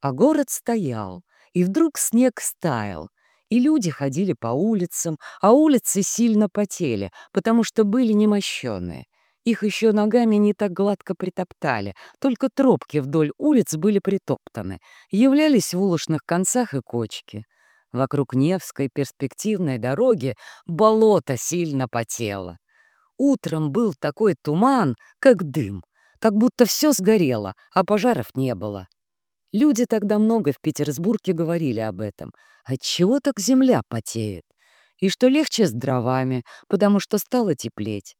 А город стоял, и вдруг снег стаял, и люди ходили по улицам, а улицы сильно потели, потому что были немощенные. Их еще ногами не так гладко притоптали, только тропки вдоль улиц были притоптаны, являлись в улочных концах и кочки. Вокруг Невской перспективной дороги болото сильно потело. Утром был такой туман, как дым, как будто все сгорело, а пожаров не было. Люди тогда много в Петербурге говорили об этом. Отчего так земля потеет? И что легче с дровами, потому что стало теплеть.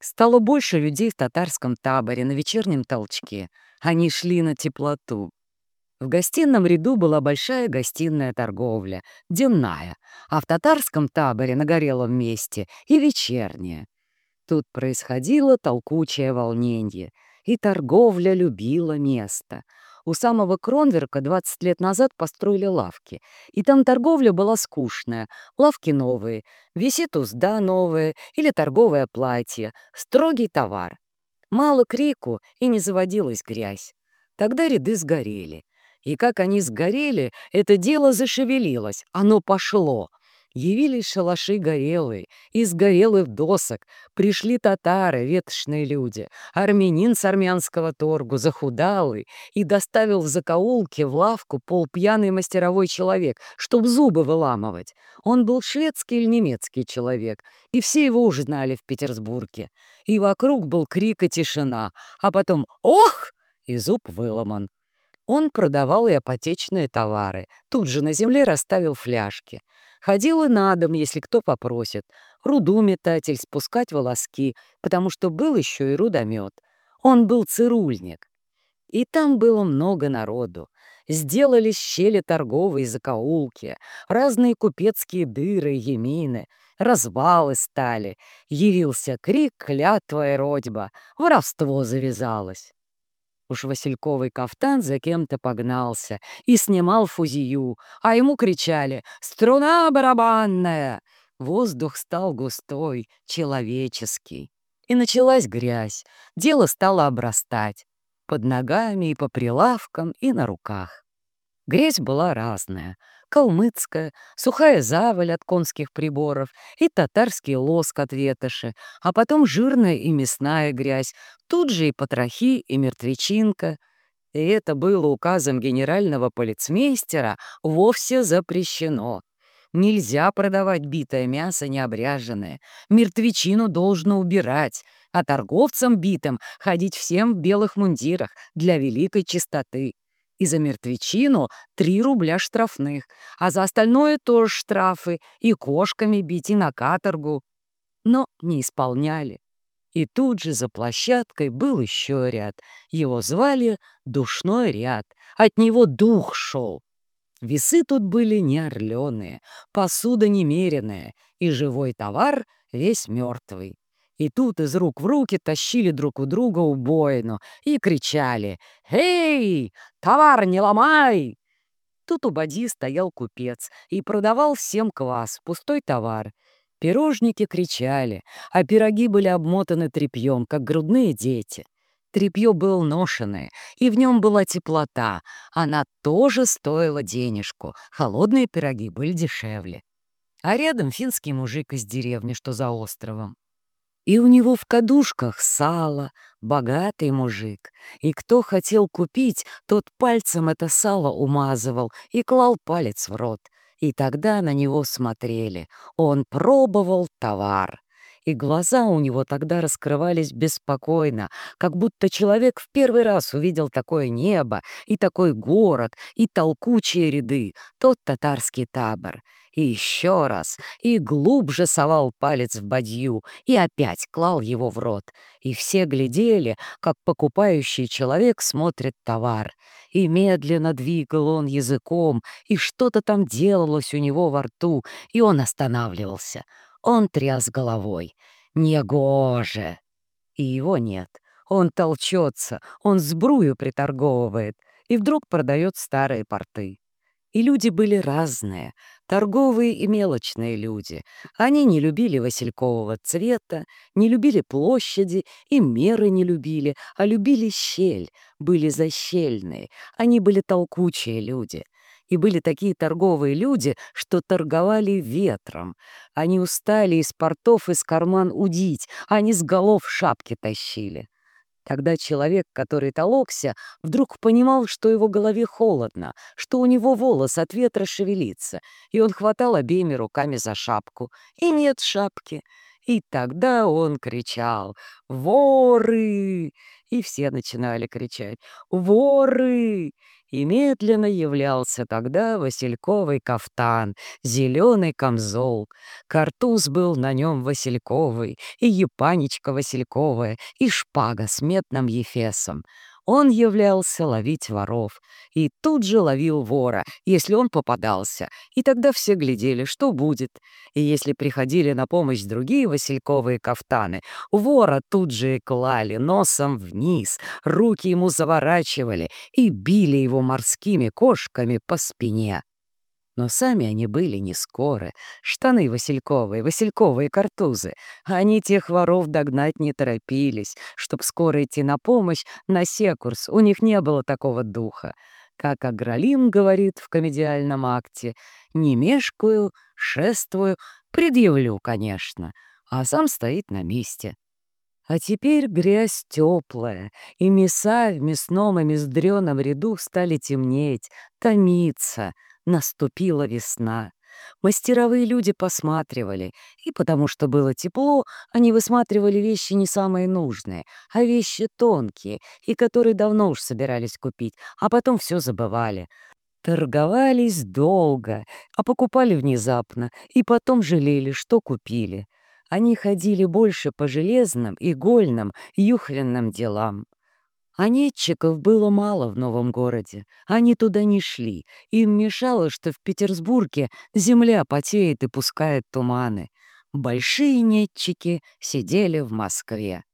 Стало больше людей в татарском таборе на вечернем толчке. Они шли на теплоту. В гостином ряду была большая гостиная торговля, дневная, а в татарском таборе на горелом месте и вечерняя. Тут происходило толкучее волнение, и торговля любила место — у самого Кронверка 20 лет назад построили лавки, и там торговля была скучная. Лавки новые, висит узда новая или торговое платье, строгий товар. Мало крику, и не заводилась грязь. Тогда ряды сгорели. И как они сгорели, это дело зашевелилось, оно пошло — Явились шалаши горелые, из горелых досок, пришли татары, ветошные люди, армянин с армянского торгу, захудалый, и доставил в закоулке в лавку полпьяный мастеровой человек, чтоб зубы выламывать. Он был шведский или немецкий человек, и все его уже знали в Петербурге. И вокруг был крик и тишина, а потом «Ох!» и зуб выломан. Он продавал и апотечные товары, тут же на земле расставил фляжки — Ходил и на дом, если кто попросит. Руду метатель, спускать волоски, потому что был еще и рудомет. Он был цирульник. И там было много народу. Сделались щели торговые закоулки, разные купецкие дыры емины, развалы стали. Явился крик, клятва и родьба, воровство завязалось. Уж Васильковый кафтан за кем-то погнался и снимал фузию, а ему кричали «Струна барабанная!» Воздух стал густой, человеческий. И началась грязь, дело стало обрастать. Под ногами и по прилавкам, и на руках. Грязь была разная калмыцкая, сухая заваль от конских приборов и татарский лоск от ветоши, а потом жирная и мясная грязь, тут же и потрохи, и мертвечинка. И это было указом генерального полицмейстера вовсе запрещено. Нельзя продавать битое мясо необряженное. Мертвечину должно убирать, а торговцам битым ходить всем в белых мундирах для великой чистоты и за мертвечину 3 рубля штрафных, а за остальное тоже штрафы, и кошками бить, и на каторгу. Но не исполняли. И тут же за площадкой был еще ряд. Его звали «Душной ряд». От него дух шел. Весы тут были не орленые, посуда немеренная, и живой товар весь мертвый. И тут из рук в руки тащили друг у друга убойну и кричали «Эй, товар не ломай!» Тут у Бади стоял купец и продавал всем квас, пустой товар. Пирожники кричали, а пироги были обмотаны тряпьем, как грудные дети. Тряпье было ношенное, и в нем была теплота. Она тоже стоила денежку. Холодные пироги были дешевле. А рядом финский мужик из деревни, что за островом. И у него в кадушках сало, богатый мужик. И кто хотел купить, тот пальцем это сало умазывал и клал палец в рот. И тогда на него смотрели. Он пробовал товар. И глаза у него тогда раскрывались беспокойно, как будто человек в первый раз увидел такое небо и такой город, и толкучие ряды, тот татарский табор и еще раз, и глубже совал палец в бадью, и опять клал его в рот. И все глядели, как покупающий человек смотрит товар. И медленно двигал он языком, и что-то там делалось у него во рту, и он останавливался. Он тряс головой. «Негоже!» И его нет. Он толчется, он сбрую приторговывает и вдруг продает старые порты. И люди были разные, торговые и мелочные люди. Они не любили василькового цвета, не любили площади и меры не любили, а любили щель, были защельные. Они были толкучие люди. И были такие торговые люди, что торговали ветром. Они устали из портов из карман удить, а они с голов шапки тащили. Тогда человек, который толокся, вдруг понимал, что его голове холодно, что у него волос от ветра шевелится, и он хватал обеими руками за шапку. И нет шапки. И тогда он кричал «Воры!» И все начинали кричать «Воры!» И медленно являлся тогда васильковый кафтан, зеленый камзол. Картуз был на нем васильковый, и епанечка васильковая, и шпага с метным ефесом. Он являлся ловить воров, и тут же ловил вора, если он попадался, и тогда все глядели, что будет. И если приходили на помощь другие васильковые кафтаны, вора тут же и клали носом вниз, руки ему заворачивали и били его морскими кошками по спине. Но сами они были не скоры. Штаны васильковые, васильковые картузы. Они тех воров догнать не торопились. Чтоб скоро идти на помощь, на секурс, у них не было такого духа. Как Агралим говорит в комедиальном акте, «Не мешкаю, шествую, предъявлю, конечно», а сам стоит на месте. А теперь грязь теплая, и мяса в мясном и мясдрёном ряду стали темнеть, томиться — Наступила весна. Мастеровые люди посматривали, и потому что было тепло, они высматривали вещи не самые нужные, а вещи тонкие, и которые давно уж собирались купить, а потом все забывали. Торговались долго, а покупали внезапно, и потом жалели, что купили. Они ходили больше по железным, игольным, юхленным делам. Нетчиков было мало в новом городе. Они туда не шли. Им мешало, что в Петербурге земля потеет и пускает туманы. Большие нетчики сидели в Москве.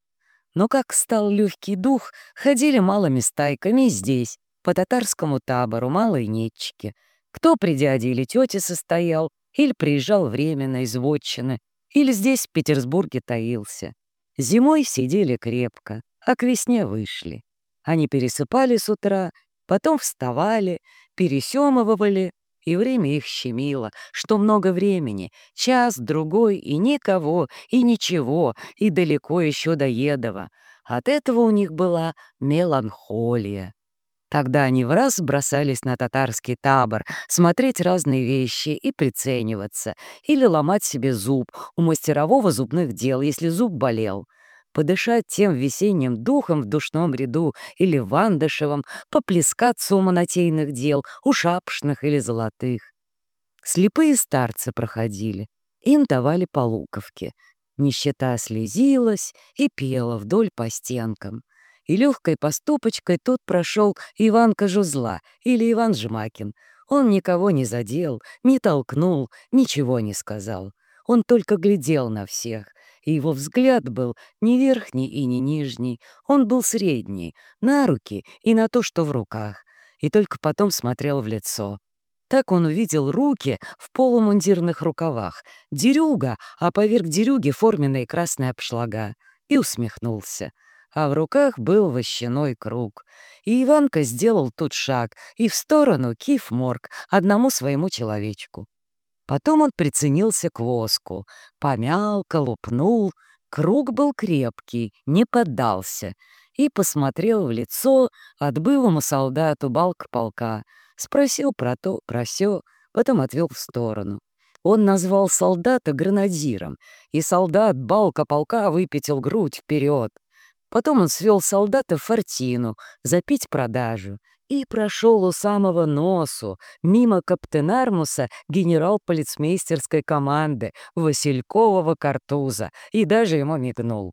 Но как стал легкий дух, ходили малыми стайками здесь, по татарскому табору, малые нетчики. Кто при дяде или тете состоял, или приезжал временно из вотчины, или здесь в Петербурге таился. Зимой сидели крепко, а к весне вышли. Они пересыпали с утра, потом вставали, пересемывали, и время их щемило, что много времени, час, другой, и никого, и ничего, и далеко еще до Едова. От этого у них была меланхолия. Тогда они в раз бросались на татарский табор, смотреть разные вещи и прицениваться, или ломать себе зуб у мастерового зубных дел, если зуб болел — подышать тем весенним духом в душном ряду или вандышевом, поплескаться у монотейных дел, у шапшных или золотых. Слепые старцы проходили, им давали полуковки. Нищета слезилась и пела вдоль по стенкам. И легкой поступочкой тут прошел Иван Кожузла или Иван Жмакин. Он никого не задел, не толкнул, ничего не сказал. Он только глядел на всех, и его взгляд был не верхний и не нижний, он был средний, на руки и на то, что в руках, и только потом смотрел в лицо. Так он увидел руки в полумундирных рукавах, дерюга, а поверх дерюги форменные красные обшлага, и усмехнулся. А в руках был вощаной круг. И Иванка сделал тут шаг и в сторону киф-морг одному своему человечку. Потом он приценился к воску, помял, колупнул. Круг был крепкий, не поддался. И посмотрел в лицо отбывому солдату балк полка. Спросил про то, про сё, потом отвел в сторону. Он назвал солдата гранадиром, и солдат балка полка выпятил грудь вперед. Потом он свел солдата в фортину, запить продажу, и прошел у самого носу, мимо каптенармуса генерал-полицмейстерской команды Василькового картуза, и даже ему мигнул.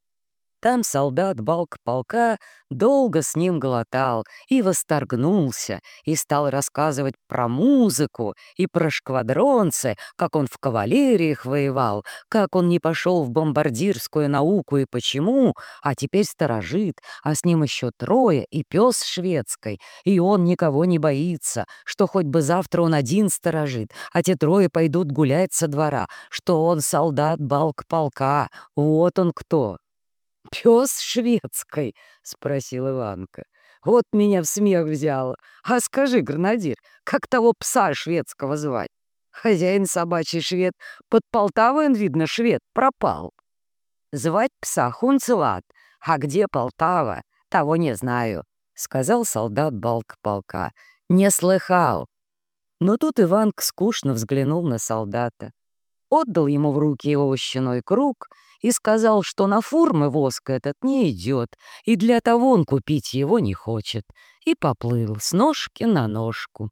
Там солдат балк полка долго с ним глотал и восторгнулся, и стал рассказывать про музыку и про шквадронцы, как он в кавалериях воевал, как он не пошел в бомбардирскую науку и почему, а теперь сторожит, а с ним еще трое и пес шведской, и он никого не боится, что хоть бы завтра он один сторожит, а те трое пойдут гулять со двора, что он солдат балк полка, вот он кто. «Пес шведской?» — спросил Иванка. «Вот меня в смех взяло. А скажи, гранадир, как того пса шведского звать? Хозяин собачий швед, под Полтавой видно, швед, пропал. Звать пса Хунцелат, а где Полтава, того не знаю», — сказал солдат балк полка. «Не слыхал». Но тут Иванк скучно взглянул на солдата. Отдал ему в руки его овощаной круг — и сказал, что на фурмы воск этот не идет, и для того он купить его не хочет, и поплыл с ножки на ножку.